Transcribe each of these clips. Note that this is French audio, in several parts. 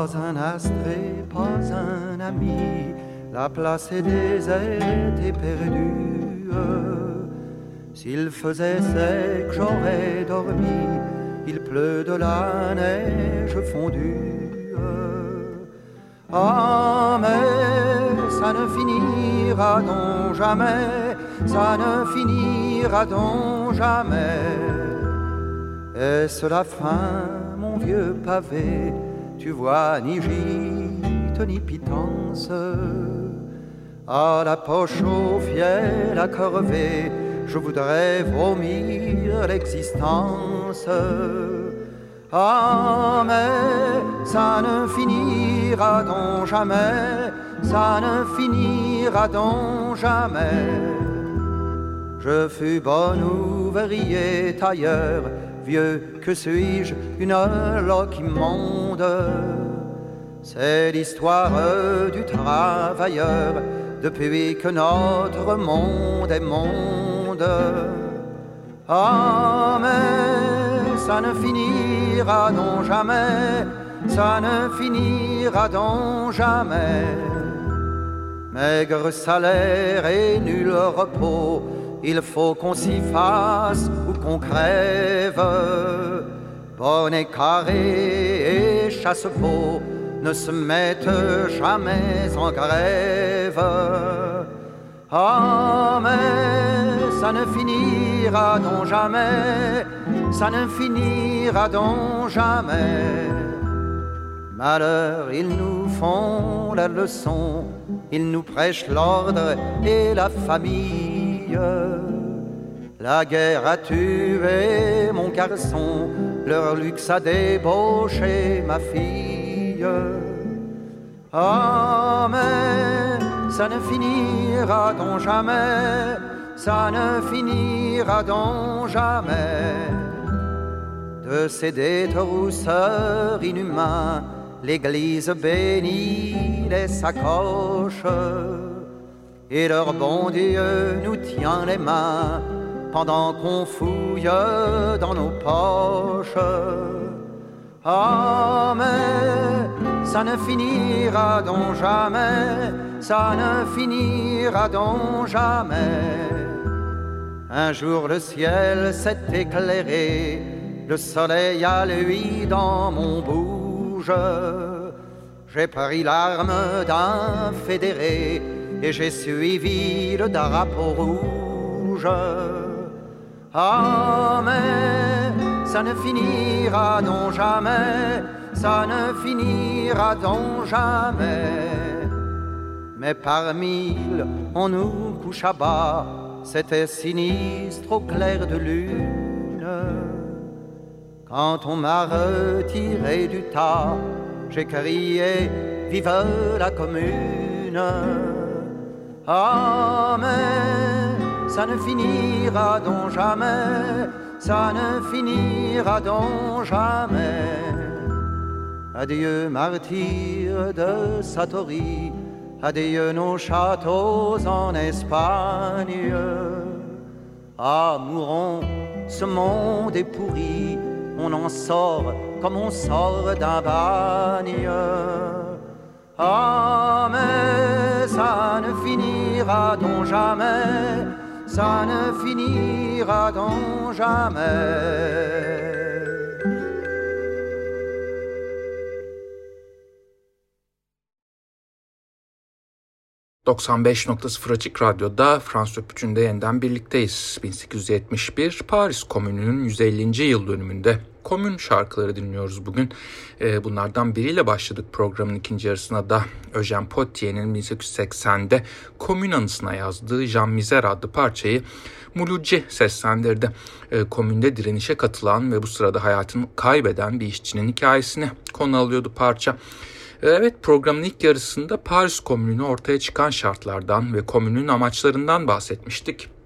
Pas un astre et pas un ami, la place est déserte et perdue. S'il faisait sec, j'aurais dormi, il pleut de la neige fondue. Ah, mais ça ne finira donc jamais, ça ne finira donc jamais. Est-ce la fin, mon vieux pavé? Tu vois, ni gîte ni pitance. À la poche au fiel, à corvée, je voudrais vomir l'existence. Ah, mais ça ne finira donc jamais, ça ne finira donc jamais. Je fus bon ouvrier tailleur, que suis-je, une loque immonde? C'est l'histoire du travailleur depuis que notre monde est monde. Ah, mais ça ne finira donc jamais, ça ne finira donc jamais. Maigre salaire et nul repos, il faut qu'on s'y fasse ou qu'on crève. Bonnet carré et chasse-peau ne se mettent jamais en grève. Ah, mais ça ne finira donc jamais, ça ne finira donc jamais. Malheur, ils nous font la leçon, ils nous prêchent l'ordre et la famille. La guerre a tué mon garçon, leur luxe a débauché ma fille. Ah, mais ça ne finira donc jamais, ça ne finira donc jamais de céder de rousseur inhumain. L'église bénit les sacoches et leur bon Dieu nous tient les mains pendant qu'on fouille dans nos poches. Ah, mais ça ne finira donc jamais, ça ne finira donc jamais. Un jour le ciel s'est éclairé, le soleil a lui dans mon bouge. J'ai pris l'arme d'un fédéré et j'ai suivi le drapeau rouge. Ah, mais ça ne finira donc jamais, ça ne finira donc jamais. Mais par mille, on nous coucha bas, c'était sinistre au clair de lune. Quand on m'a retiré du tas, j'ai crié Vive la commune! Ah, mais ça ne finira donc jamais, ça ne finira donc jamais. Adieu, martyr de Satori, adieu nos châteaux en Espagne. Ah, mourons, ce monde est pourri, on en sort comme on sort d'un bagne. Ah, mais ça ne finira donc jamais, ça ne finira donc jamais. ...95.0 Açık Radyo'da Fransız Öpücü'nde yeniden birlikteyiz. 1871 Paris Komünü'nün 150. yıl dönümünde komün şarkıları dinliyoruz bugün. E, bunlardan biriyle başladık programın ikinci yarısına da Eugène Potier'in 1880'de komün anısına yazdığı Jean Misère adlı parçayı Mulucci seslendirdi. E, komünde direnişe katılan ve bu sırada hayatını kaybeden bir işçinin hikayesini konu alıyordu parça. Evet programın ilk yarısında Paris Komünü'nü ortaya çıkan şartlardan ve komünün amaçlarından bahsetmiştik.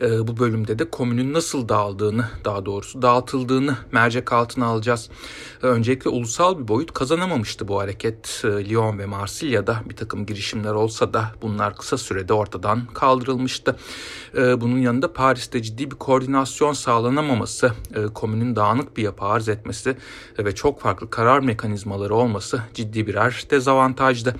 E, bu bölümde de komünün nasıl dağıldığını, daha doğrusu dağıtıldığını mercek altına alacağız. E, öncelikle ulusal bir boyut kazanamamıştı bu hareket. E, Lyon ve Marsilya'da bir takım girişimler olsa da bunlar kısa sürede ortadan kaldırılmıştı. E, bunun yanında Paris'te ciddi bir koordinasyon sağlanamaması, e, komünün dağınık bir yapı arz etmesi ve çok farklı karar mekanizmaları olması ciddi birer dezavantajdı.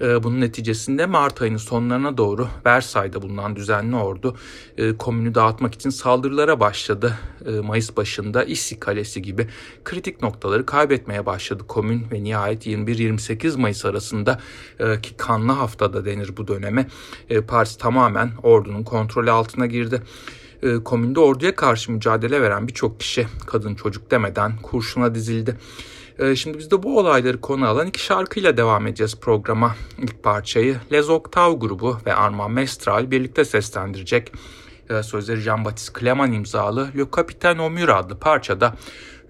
Ee, bunun neticesinde Mart ayının sonlarına doğru Versay'da bulunan düzenli ordu e, komünü dağıtmak için saldırılara başladı. E, Mayıs başında İssi Kalesi gibi kritik noktaları kaybetmeye başladı komün ve nihayet 21-28 Mayıs arasında e, ki kanlı haftada denir bu döneme Paris tamamen ordunun kontrolü altına girdi komünde orduya karşı mücadele veren birçok kişi kadın çocuk demeden kurşuna dizildi. Ee, şimdi biz de bu olayları konu alan iki şarkıyla devam edeceğiz programa. İlk parçayı Les Octav grubu ve Armand Mestral birlikte seslendirecek. Ee, sözleri Jean-Baptiste Clement imzalı Le Capitaine au adlı parçada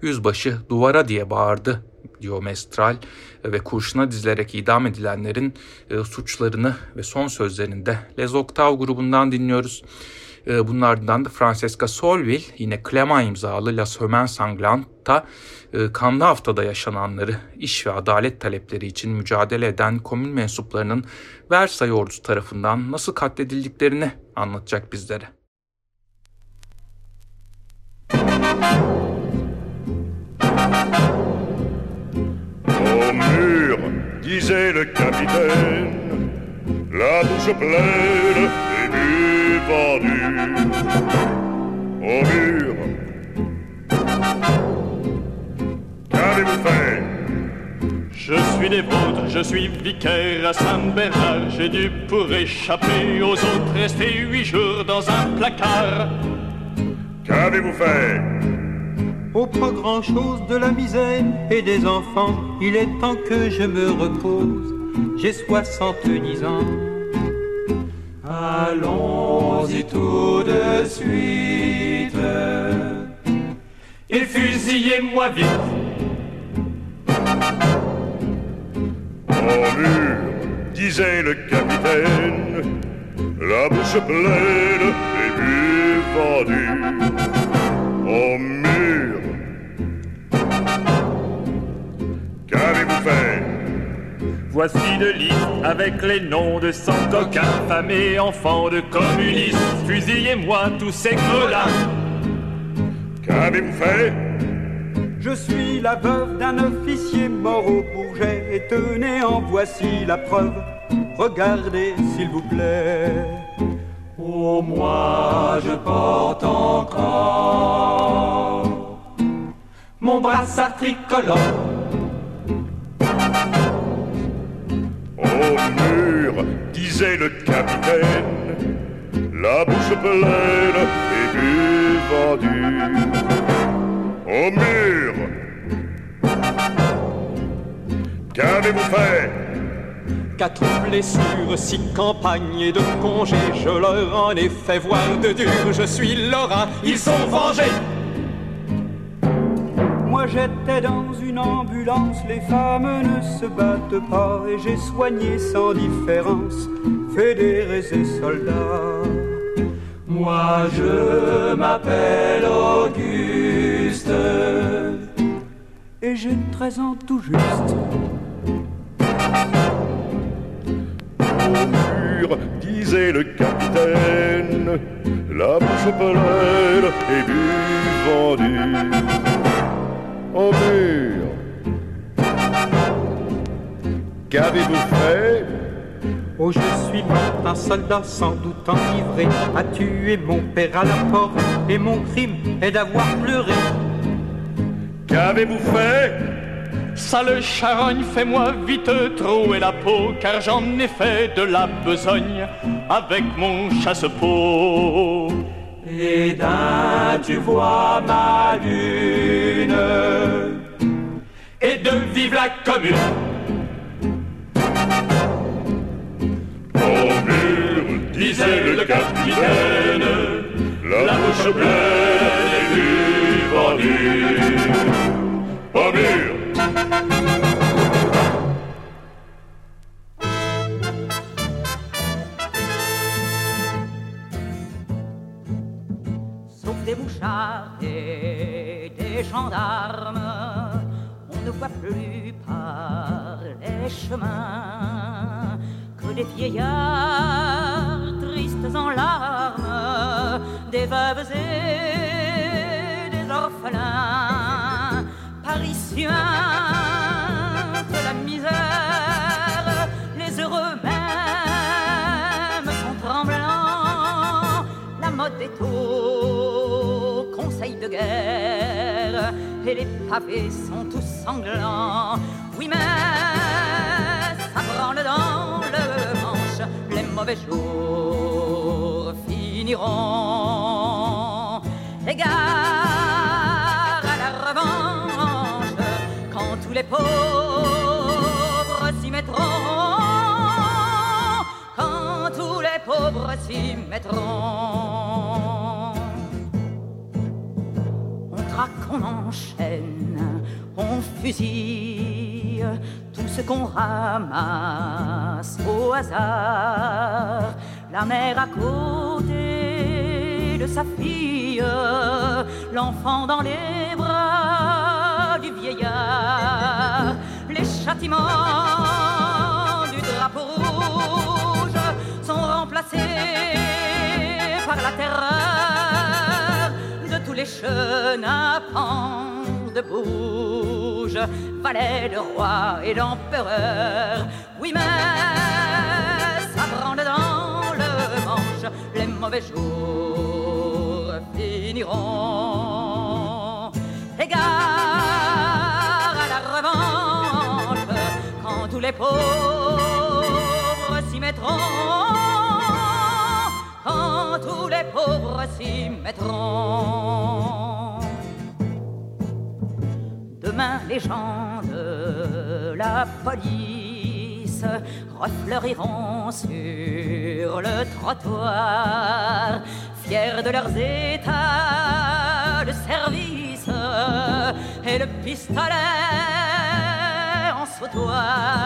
yüzbaşı duvara diye bağırdı diyor Mestral ve kurşuna dizilerek idam edilenlerin e, suçlarını ve son sözlerini de Les Octav grubundan dinliyoruz. E, bunun ardından da Francesca Solville yine Clement imzalı La Semaine Sanglant'ta e, kanlı haftada yaşananları iş ve adalet talepleri için mücadele eden komün mensuplarının Versay ordusu tarafından nasıl katledildiklerini anlatacak bizlere. Disait le capitaine, la bouche pleine Au mur, qu'avez-vous fait Je suis des vôtres, je suis vicaire à Saint-Bernard. J'ai dû, pour échapper aux autres, rester huit jours dans un placard. Qu'avez-vous fait Oh, pas grand-chose de la misère et des enfants. Il est temps que je me repose. J'ai soixante-dix ans. Allons-y tout de suite. Et fusillez-moi vite. Au mur, disait le capitaine, la bouche pleine et bu vendu. Au mur, qu'avez-vous fait? Voici de liste avec les noms de cent coquins, femmes et enfants de communistes. Fusillez-moi tous ces gredins. Qu'avez-vous fait? Je suis la veuve d'un officier mort au Bourget et tenez, en voici la preuve. Regardez, s'il vous plaît. Oh, moi, je porte encore mon brassard tricolore. Disait le capitaine, la bouche pleine et bu vendu. Au mur, qu'avez-vous fait? Quatre blessures, six campagnes et de congés. Je leur en ai fait voir de dur. Je suis Lorrain, ils sont vengés. Moi j'étais dans une ambulance, les femmes ne se battent pas et j'ai soigné sans différence fédérés et soldats. Moi je m'appelle Auguste et j'ai 13 ans tout juste. Disait le capitaine, la bouche pleine et bu vendu. Au mur, qu'avez-vous fait? Oh, je suis mort, un soldat sans doute enivré a tué mon père à la porte et mon crime est d'avoir pleuré. Qu'avez-vous fait? Sale charogne, fais-moi vite trouer la peau, car j'en ai fait de la besogne avec mon chasse-peau. Et d'un, tu vois ma lune. Et de vive la commune. Au mur, disait le capitaine, la bouche pleine et du vendu. Au mur, des gendarmes, on ne voit plus par les chemins que des vieillards tristes en larmes, des veuves et des orphelins, parisiens de la misère, les heureux même sont tremblants, la mode est de et les pavés sont tous sanglants. Oui, mais ça branle dans le manche, les mauvais jours finiront. Égard à la revanche, quand tous les pauvres s'y mettront, quand tous les pauvres s'y mettront. On traque, on enchaîne, on fusille tout ce qu'on ramasse au hasard. La mère à côté de sa fille, l'enfant dans les bras du vieillard. Les châtiments du drapeau rouge sont remplacés par la terreur de tous les chenapans de bouge, valet de roi et d'empereur. Oui, mais ça branle dans le manche, les mauvais jours finiront. Égard à la revanche, quand tous les pauvres s'y mettront, quand tous les pauvres s'y mettront. Les gens de la police refleuriront sur le trottoir, fiers de leurs états de service et le pistolet en sautoir,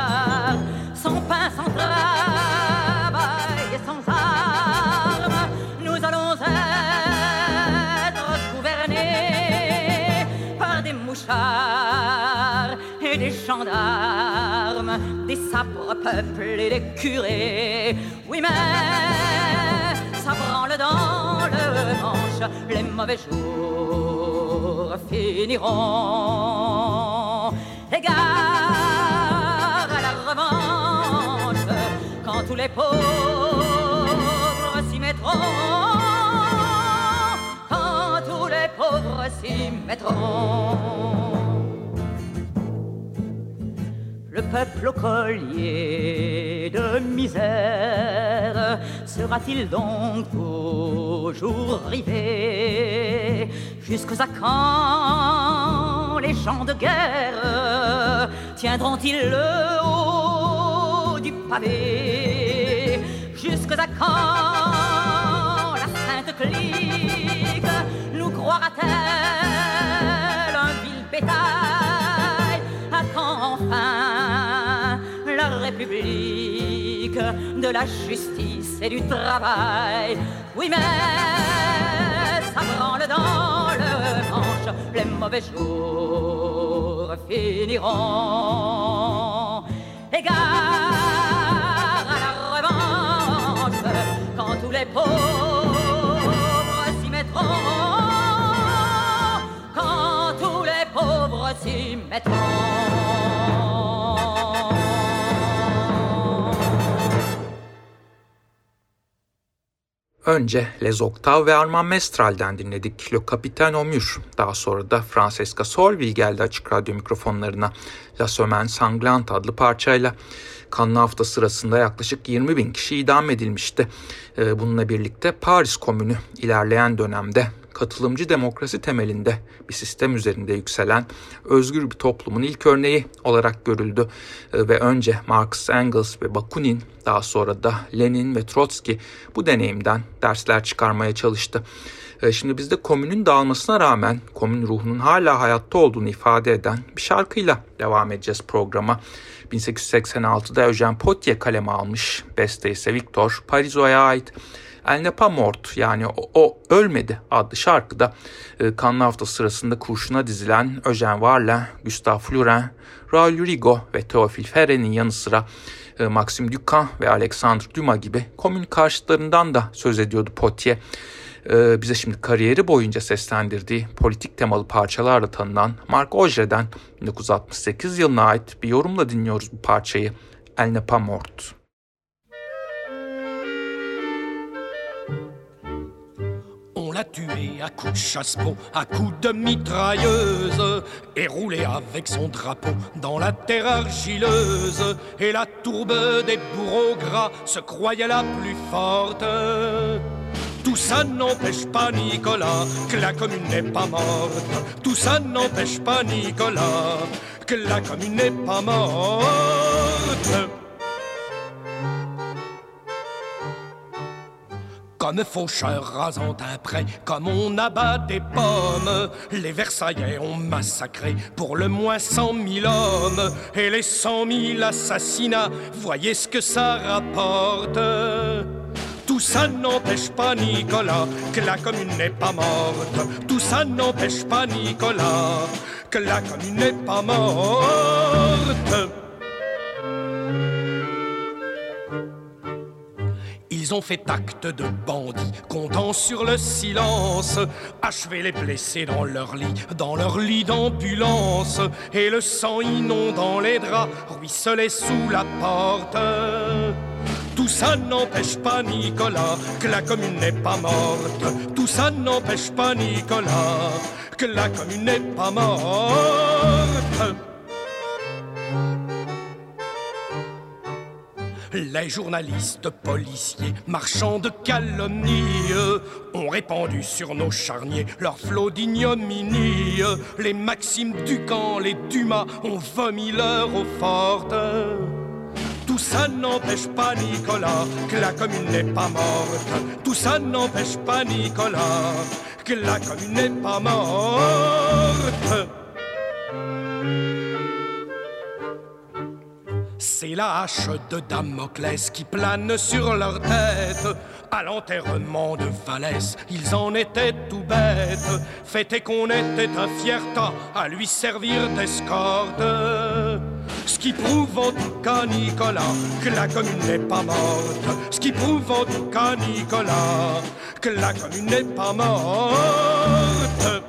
gendarmes, des sabres peuples et des curés. Oui, mais ça branle dans le manche, les mauvais jours finiront. Égard à la revanche, quand tous les pauvres s'y mettront, quand tous les pauvres s'y mettront. Le peuple au collier de misère sera-t-il donc toujours rivé Jusqu'à quand les champs de guerre tiendront-ils le haut du pavé Jusqu'à quand la sainte clique nous croira-t-elle un vil bétail de la justice et du travail. Oui mais ça branle dans le manche. Les mauvais jours finiront Önce Les Octaves ve Armand Mestral'den dinledik Le Capitaine Mur. Daha sonra da Francesca Solville geldi açık radyo mikrofonlarına La Semaine Sanglante adlı parçayla. Kanlı hafta sırasında yaklaşık 20 bin kişi idam edilmişti. Ee, Bununla birlikte Paris Komünü ilerleyen dönemde katılımcı demokrasi temelinde bir sistem üzerinde yükselen özgür bir toplumun ilk örneği olarak görüldü Ee, ve önce Marx, Engels ve Bakunin daha sonra da Lenin ve Trotsky bu deneyimden dersler çıkarmaya çalıştı. Ee, Şimdi biz de komünün dağılmasına rağmen komün ruhunun hala hayatta olduğunu ifade eden bir şarkıyla devam edeceğiz programa. 1886'da Eugène Potier kaleme almış. Beste ise Victor Parizeau'ya ait. El Nepa Mort yani o, o Ölmedi adlı şarkıda e, kanlı hafta sırasında kurşuna dizilen Eugene Varla, Gustave Fluren, Raoul Rigo ve Théophile Ferre'nin yanı sıra e, Maxime Ducamp ve Alexandre Dumas gibi komün karşıtlarından da söz ediyordu Potier. E, bize şimdi kariyeri boyunca seslendirdiği politik temalı parçalarla tanınan Marc Augé'den 1968 yılına ait bir yorumla dinliyoruz bu parçayı. Elle n'est pas L'a tué à coups de chasse-peau, à coups de mitrailleuse, et roulé avec son drapeau dans la terre argileuse. Et la tourbe des bourreaux gras se croyait la plus forte. Tout ça n'empêche pas Nicolas que la commune n'est pas morte. Tout ça n'empêche pas Nicolas que la commune n'est pas morte. Comme faucheur rasant un prêt, comme on abat des pommes, les Versaillais ont massacré pour le moins cent mille hommes, et les cent mille assassinats, voyez ce que ça rapporte. Tout ça n'empêche pas Nicolas que la commune n'est pas morte. Tout ça n'empêche pas Nicolas que la commune n'est pas morte. Ont fait acte de bandits, comptant sur le silence, achever les blessés dans leur lit, dans leur lit d'ambulance, et le sang inondant les draps, ruisselait sous la porte. Tout ça n'empêche pas Nicolas que la commune n'est pas morte. Tout ça n'empêche pas Nicolas que la commune n'est pas morte. Les journalistes policiers, marchands de calomnie, ont répandu sur nos charniers leur flot d'ignominie. Les Maximes Ducamp, les Dumas ont vomi leur eau forte. Tout ça n'empêche pas Nicolas que la commune n'est pas morte. Tout ça n'empêche pas Nicolas que la commune n'est pas morte. C'est la hache de Damoclès qui plane sur leur tête. À l'enterrement de Valès, ils en étaient tout bêtes. Fait qu'on était un fier tas à lui servir d'escorte. Ce qui prouve en tout cas, Nicolas, que la commune n'est pas morte. Ce qui prouve en tout cas, Nicolas, que la commune n'est pas morte.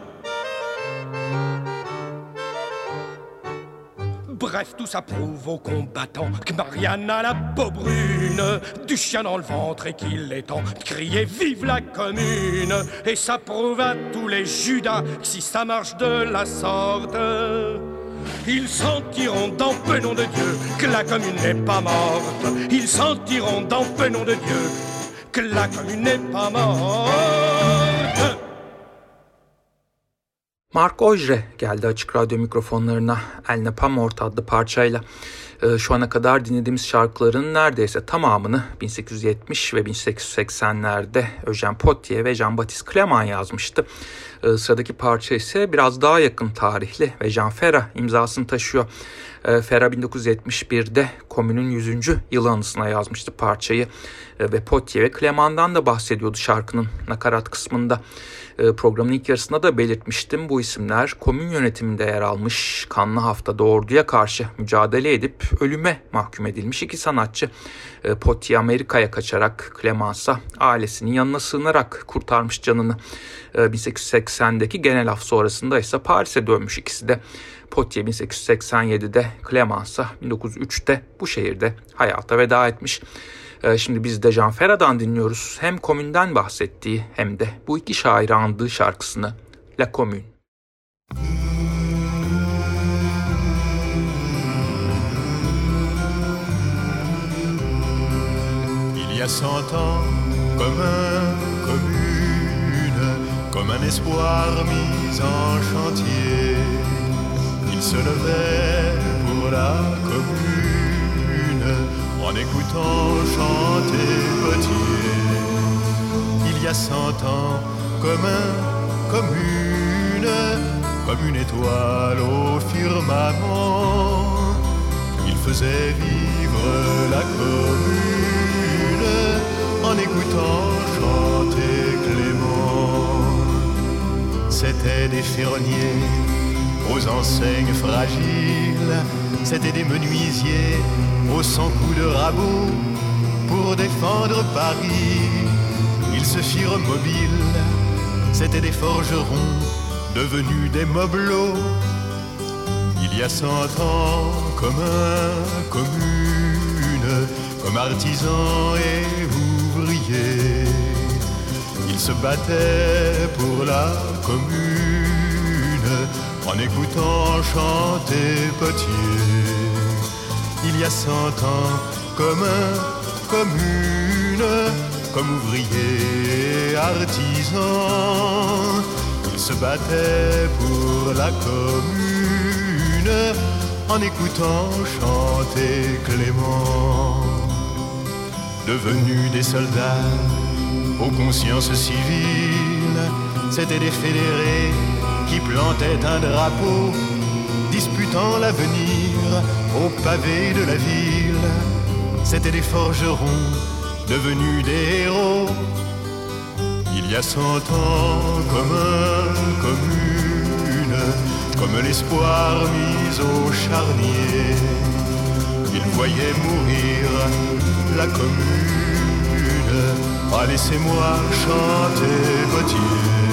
Bref, tout ça prouve aux combattants que Marianne a la peau brune, du chien dans le ventre et qu'il est temps de crier Vive la commune! Et ça prouve à tous les Judas que si ça marche de la sorte, ils sentiront dans peu nom de Dieu que la commune n'est pas morte. Ils sentiront dans peu nom de Dieu que la commune n'est pas morte. Mark Ojre geldi açık radyo mikrofonlarına El Nepam Mort adlı parçayla. Ee, şu ana kadar dinlediğimiz şarkıların neredeyse tamamını 1870 ve 1880'lerde Eugène Potier ve Jean-Baptiste Clement yazmıştı. Ee, sıradaki parça ise biraz daha yakın tarihli ve Jean Ferrat imzasını taşıyor. Ee, Ferrat 1971'de komünün 100. yıl anısına yazmıştı parçayı ee, ve Potier ve Clement'dan da bahsediyordu şarkının nakarat kısmında. Ee, programın ilk yarısında da belirtmiştim. Bu isimler komün yönetiminde yer almış, kanlı haftada orduya karşı mücadele edip ölüme mahkum edilmiş iki sanatçı. Ee, Potier Amerika'ya kaçarak Clemence'a ailesinin yanına sığınarak kurtarmış canını. 1880'deki ee, genel af sonrasında ise Paris'e dönmüş ikisi de. Potier 1887'de, Clemence'a 1903'te bu şehirde hayata veda etmiş. Ee, şimdi biz de Jean Ferrat'dan dinliyoruz. Hem komünden bahsettiği hem de bu iki şairi andığı şarkısını La Commune. Il y a cent ans, comme un commune, comme un espoir mis en chantier, il se levait pour la commune en écoutant chanter Potier. Il y a cent ans, comme un, comme une, étoile au firmament, il faisait vivre la commune en écoutant chanter Clément. C'étaient des ferronniers aux enseignes fragiles, c'étaient des menuisiers aux cent coups de rabot pour défendre Paris. Ils se firent mobiles, c'étaient des forgerons devenus des mobelots. Il y a cent ans, comme un commune, comme artisans et ouvriers, ils se battaient pour la commune en écoutant chanter Potier. Il y a cent ans, comme un commune, comme ouvriers, artisans, ils se battaient pour la commune en écoutant chanter Clément. Devenus des soldats aux consciences civiles, c'étaient des fédérés qui plantaient un drapeau, disputant l'avenir au pavé de la ville. C'étaient des forgerons devenus des héros. Il y a cent ans, comme un commune, comme l'espoir mis au charnier. Ils voyaient mourir la commune. Ah, laissez-moi chanter Gauthier.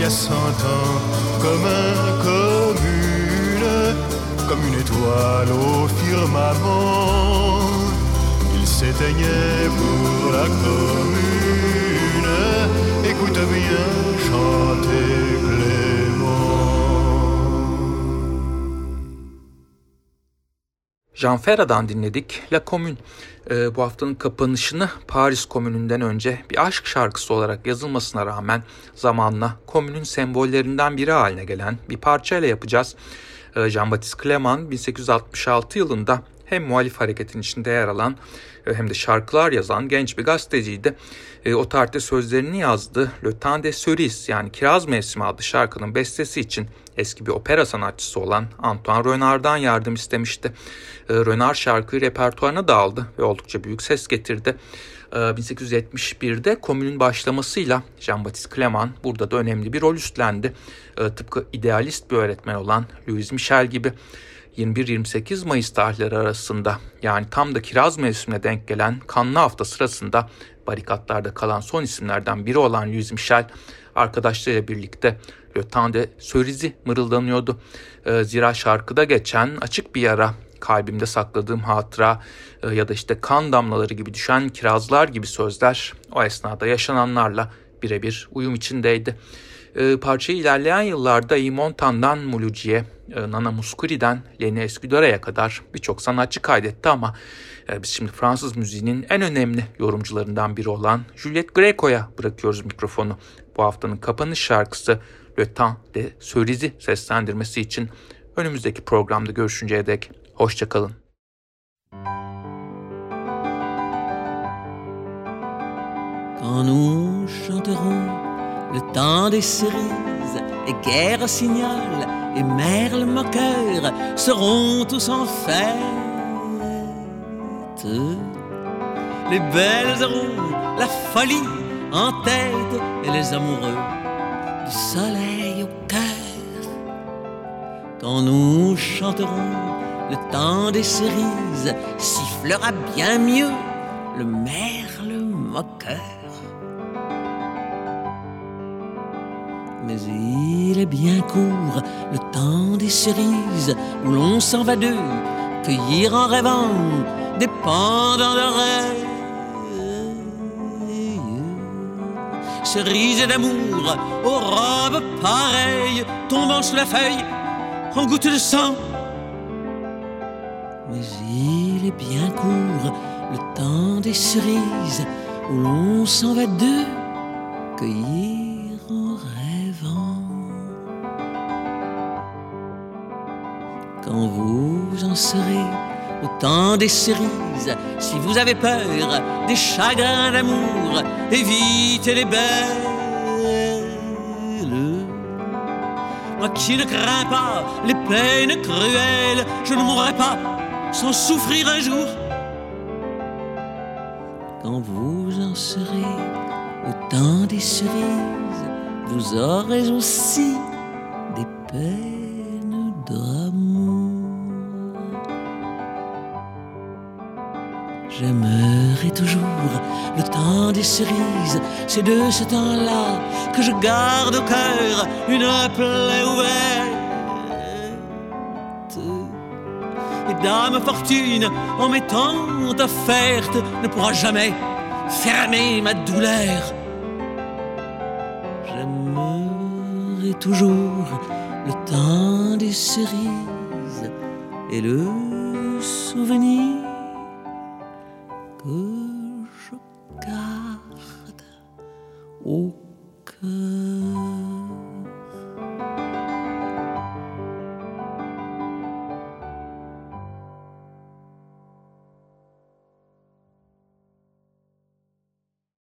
Il y a cent ans, comme un commune, comme une étoile au firmament, il s'éteignait pour la commune. Écoute bien chanter Jean Ferrat'dan dinledik La Commune. Ee, bu haftanın kapanışını Paris Komünü'nden önce bir aşk şarkısı olarak yazılmasına rağmen zamanla komünün sembollerinden biri haline gelen bir parçayla yapacağız. Ee, Jean-Baptiste Clement 1866 yılında hem muhalif hareketin içinde yer alan e, hem de şarkılar yazan genç bir gazeteciydi. E, o tarihte sözlerini yazdı. Le Temps des Cerises yani Kiraz Mevsimi adlı şarkının bestesi için eski bir opera sanatçısı olan Antoine Renard'dan yardım istemişti. E, Renard şarkıyı repertuarına da aldı ve oldukça büyük ses getirdi. 1871'de komünün başlamasıyla Jean-Baptiste Clement burada da önemli bir rol üstlendi. Tıpkı idealist bir öğretmen olan Louis Michel gibi. 21-28 Mayıs tarihleri arasında yani tam da kiraz mevsimine denk gelen kanlı hafta sırasında barikatlarda kalan son isimlerden biri olan Louis Michel arkadaşlarıyla birlikte Le Temps de Ceris'i mırıldanıyordu. Ee, zira şarkıda geçen açık bir yara, kalbimde sakladığım hatıra e, ya da işte kan damlaları gibi düşen kirazlar gibi sözler o esnada yaşananlarla birebir uyum içindeydi. E, parçayı ilerleyen yıllarda Imontan'dan Mulucci'ye, e, Nana Muscuri'den Lenny Escudara'ya kadar birçok sanatçı kaydetti ama e, biz şimdi Fransız müziğinin en önemli yorumcularından biri olan Juliette Greco'ya bırakıyoruz mikrofonu. Bu haftanın kapanış şarkısı Le Temps de Ceris'i seslendirmesi için önümüzdeki programda görüşünceye dek hoşçakalın. Quand nous chanterons le temps des cerises, et guerre signal, et merle moqueur seront tous en fête. Les belles auront la folie en tête, et les amoureux du soleil au cœur. Quand nous chanterons le temps des cerises, sifflera bien mieux le merle moqueur. Mais il est bien court le temps des cerises où l'on s'en va d'eux cueillir en rêvant des pendants d'oreilles. Cerises d'amour aux robes pareilles tombant sous la feuille en gouttes de sang. Mais il est bien court le temps des cerises où l'on s'en va d'eux cueillir quand vous en serez au temps des cerises. Si vous avez peur des chagrins d'amour, évitez les belles. Moi qui ne crains pas les peines cruelles, je ne mourrai pas sans souffrir un jour. quand vous en serez au temps des cerises, vous aurez aussi des peines d'amour. J'aimerai toujours le temps des cerises, c'est de ce temps-là que je garde au cœur une plaie ouverte. Et Dame Fortune, en m'étant offerte, ne pourra jamais fermer ma douleur. J'aimerai toujours le temps des cerises et le souvenir